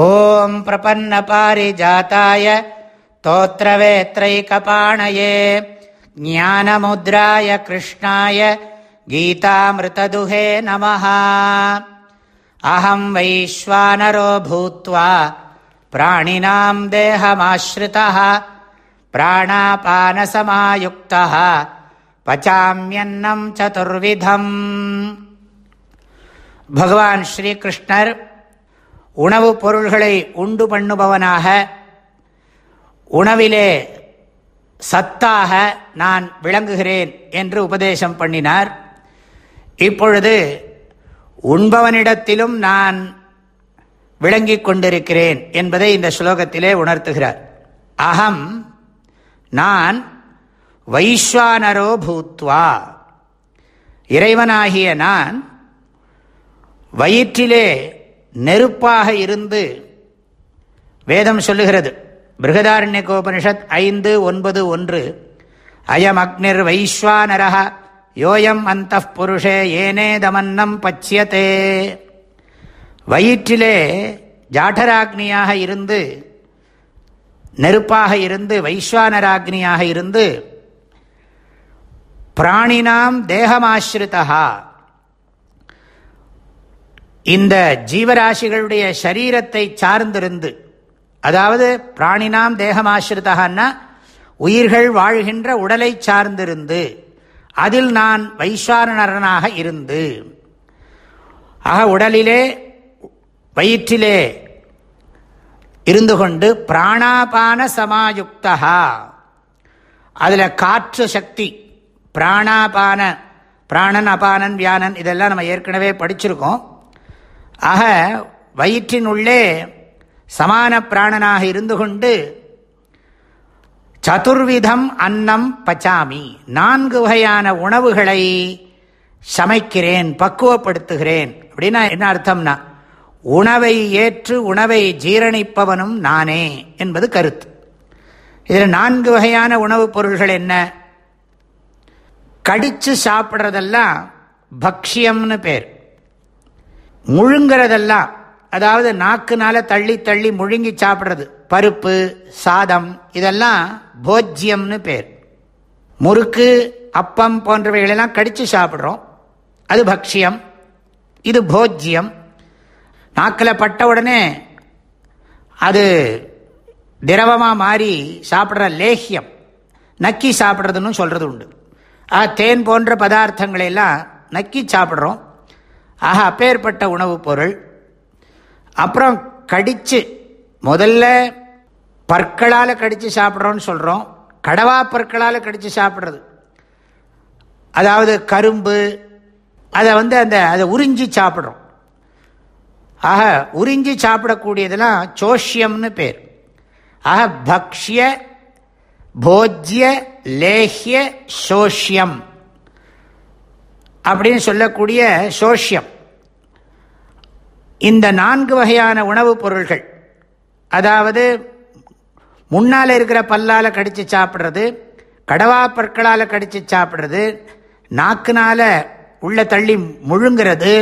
ஓம் பிரபன்ன பாரிஜாத்தாய தோத்திரவேத்ரைகபாணயே. ஞானமுத்ராய கிருஷ்ணாய கீதாமிருத்ததுகே நம அஹம் வைஸ்வானரோ பூத்வா பிராணினாம் தேகமாஸ்ரிதா பிராணாபானசமாயுக்தா பச்சாமியன்னம் சதுர்விதம். பகவான் ஸ்ரீகிருஷ்ணர் உணவுப் பொருள்களை உண்டு பண்ணுபவனாக உணவிலே சத்தாக நான் விளங்குகிறேன் என்று உபதேசம் பண்ணினார். இப்பொழுது உண்பவனிடத்திலும் நான் விளங்கிக் கொண்டிருக்கிறேன் என்பதை இந்த ஸ்லோகத்திலே உணர்த்துகிறார். அகம் நான் வைஸ்வானரோ பூத்வா இறைவனாகிய நான் வயிற்றிலே நெருப்பாக இருந்து வேதம் சொல்லுகிறது. பிருகதாரண்ய கோபனிஷத் ஐந்து ஒன்பது ஒன்று. அயம் அக்னிர் வைஸ்வானரக யோயம் அந்த புருஷே ஏனே தமன்னம் பச்சியத்தே வயிற்றிலே ஜாடராக்னியாக இருந்து நெருப்பாக இருந்து வைஸ்வானராக்னியாக இருந்து பிராணினாம் தேகமாசிரிதா இந்த ஜீவராசிகளுடைய சரீரத்தை சார்ந்திருந்து அதாவது பிராணினாம் தேகமாசிரிதான்னா உயிர்கள் வாழ்கின்ற உடலை சார்ந்திருந்து அதில் நான் வைஸ்வாரணரனாக இருந்து ஆக உடலிலே வயிற்றிலே இருந்து கொண்டு பிராணாபான சமாயுக்தா அதில் காற்று சக்தி பிராணாபான பிராணன் அபானன் வியானன் இதெல்லாம் நம்ம ஏற்கனவே படிச்சிருக்கோம். ஆக வயிற்றின் உள்ளே சமான பிராணனாக இருந்து கொண்டு சதுர்விதம் அன்னம் பச்சாமி நான்கு வகையான உணவுகளை சமைக்கிறேன் பக்குவப்படுத்துகிறேன். அப்படின்னா என்ன அர்த்தம்னா உணவை ஏற்று உணவை ஜீரணிப்பவனும் நானே என்பது கருத்து. இதில் நான்கு வகையான உணவுப் பொருள்கள் என்ன? கடிச்சு சாப்பிட்றதெல்லாம் பக்ஷியம்னு பேர். முழுங்கிறதெல்லாம் அதாவது நாக்குனால தள்ளி தள்ளி முழுங்கி சாப்பிட்றது பருப்பு சாதம் இதெல்லாம் போஜ்யம்னு பேர். முறுக்கு அப்பம் போன்றவைகளெல்லாம் கடித்து சாப்பிட்றோம். அது பக்ஷியம் இது போஜ்யம் நாக்கில் பட்ட உடனே அது திரவமாக மாறி சாப்பிட்ற லேஹியம் நக்கி சாப்பிட்றதுன்னு சொல்கிறது உண்டு. ஆ தேன் போன்ற பதார்த்தங்களையெல்லாம் நக்கி சாப்பிட்றோம். ஆக அப்பேற்பட்ட உணவுப் பொருள். அப்புறம் கடித்து முதல்ல பற்களால் கடித்து சாப்பிட்றோன்னு சொல்கிறோம் கடவா பற்களால் கடித்து சாப்பிட்றது. அதாவது கரும்பு அதை வந்து அந்த அதை உறிஞ்சி சாப்பிட்றோம். ஆக உறிஞ்சி சாப்பிடக்கூடியதெல்லாம் சோஷியம்னு பேர். ஆக பக்ஷிய போஜ்ய லேஹ்ய சோஷியம். அப்படின்னு சொல்லக்கூடிய சோஷியம். இந்த நான்கு வகையான உணவுப் பொருள்கள் அதாவது முன்னால் இருக்கிற பல்லால் கடித்து சாப்பிட்றது கடவா பற்களால் கடித்து சாப்பிட்றது நாக்குனால் உள்ள தள்ளி முழுங்கிறது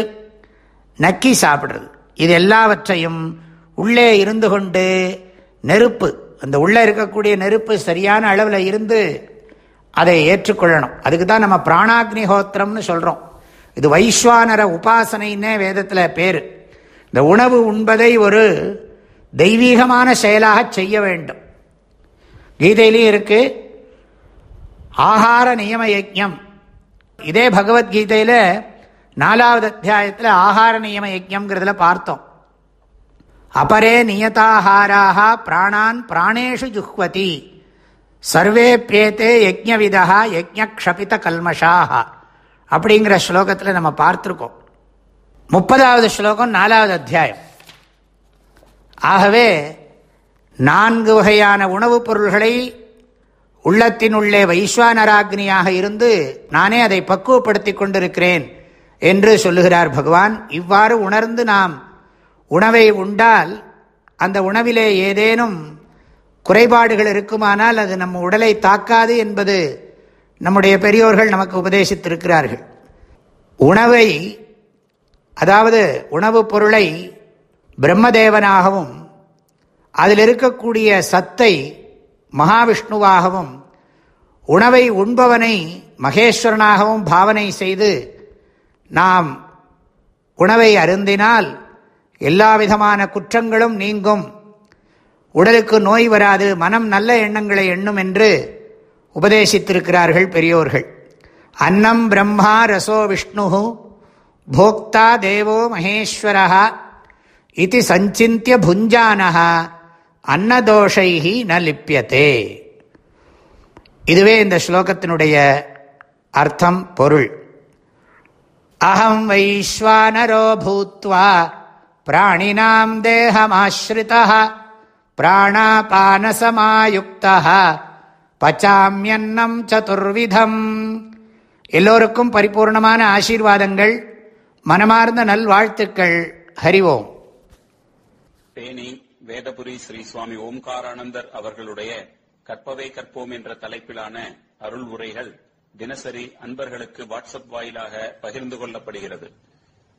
நக்கி சாப்பிட்றது. இது எல்லாவற்றையும் உள்ளே இருந்து கொண்டு நெருப்பு அந்த உள்ளே இருக்கக்கூடிய நெருப்பு சரியான அளவில் இருந்து அதை ஏற்றுக்கொள்ளணும். அதுக்கு தான் நம்ம பிராணாக்னிஹோத்திரம்னு சொல்கிறோம் இது வைஸ்வானர உபாசனைன்னே வேதத்தில் பேர். இந்த உணவு உண்பதை ஒரு தெய்வீகமான செயலாக செய்ய வேண்டும். கீதையிலையும் இருக்குது ஆகார நியம யஜம் இதே பகவத்கீதையில் நாலாவது அத்தியாயத்தில் ஆகார நியம யஜம்ங்கிறதுல பார்த்தோம். அபரே நியதாகாராக பிராணான் பிராணேஷு ஜுஹ்வதி. சர்வே பிரியத்தே யஜ்ஞவிதா யஜ்ஞக்ஷபித கல்மஷாக அப்படிங்கிற ஸ்லோகத்தில் நம்ம பார்த்துருக்கோம். முப்பதாவது ஸ்லோகம் நாலாவது அத்தியாயம். ஆகவே நான்கு வகையான உணவுப் பொருள்களை உள்ளத்தினுள்ளே வைஸ்வானராக்னியாக இருந்து நானே அதை பக்குவப்படுத்தி கொண்டிருக்கிறேன் என்று சொல்லுகிறார் பகவான். இவ்வாறு உணர்ந்து நாம் உணவை உண்டால் அந்த உணவிலே ஏதேனும் குறைபாடுகள் இருக்குமானால் அது நம்ம உடலை தாக்காது என்பது நம்முடைய பெரியோர்கள் நமக்கு உபதேசித்திருக்கிறார்கள். உணவை அதாவது உணவுப் பொருளை பிரம்மதேவனாகவும் அதில் இருக்கக்கூடிய சத்தை மகாவிஷ்ணுவாகவும் உணவை உண்பவனை மகேஸ்வரனாகவும் பாவனை செய்து நாம் உணவை அருந்தினால் எல்லா விதமான குற்றங்களும் நீங்கும். உடலுக்கு நோய் வராது மனம் நல்ல எண்ணங்களை எண்ணும் என்று உபதேசித்திருக்கிறார்கள் பெரியோர்கள். அன்னம் பிரம்மா ரசோ விஷ்ணு போக்தா தேவோ மகேஸ்வரா இது சஞ்சிந்திய புஞ்சானஹா அன்னதோஷைஹி ந லிப்பியத்தே இதுவே இந்த ஸ்லோகத்தினுடைய அர்த்தம் பொருள். அகம் வைஸ்வானரோ பூத்வா பிராணினாம் தேகமாஸ்ரிதா பிராணாபானசமாயுக்தா பச்சாமியன்னம் சதுர்விதம். எல்லோருக்கும் பரிபூர்ணமான ஆசீர்வாதங்கள் மனமார்ந்த நல்வாழ்த்துக்கள். ஹரிவோம் தேனி வேதபுரி ஸ்ரீ சுவாமி ஓம்காரானந்தர் அவர்களுடைய கற்பவை கற்போம் என்ற தலைப்பிலான அருள் உரைகள் தினசரி அன்பர்களுக்கு வாட்ஸ்அப் வாயிலாக பகிர்ந்து கொள்ளப்படுகிறது.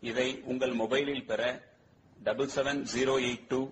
இதை உங்கள் மொபைலில் பெற double seven zero eight two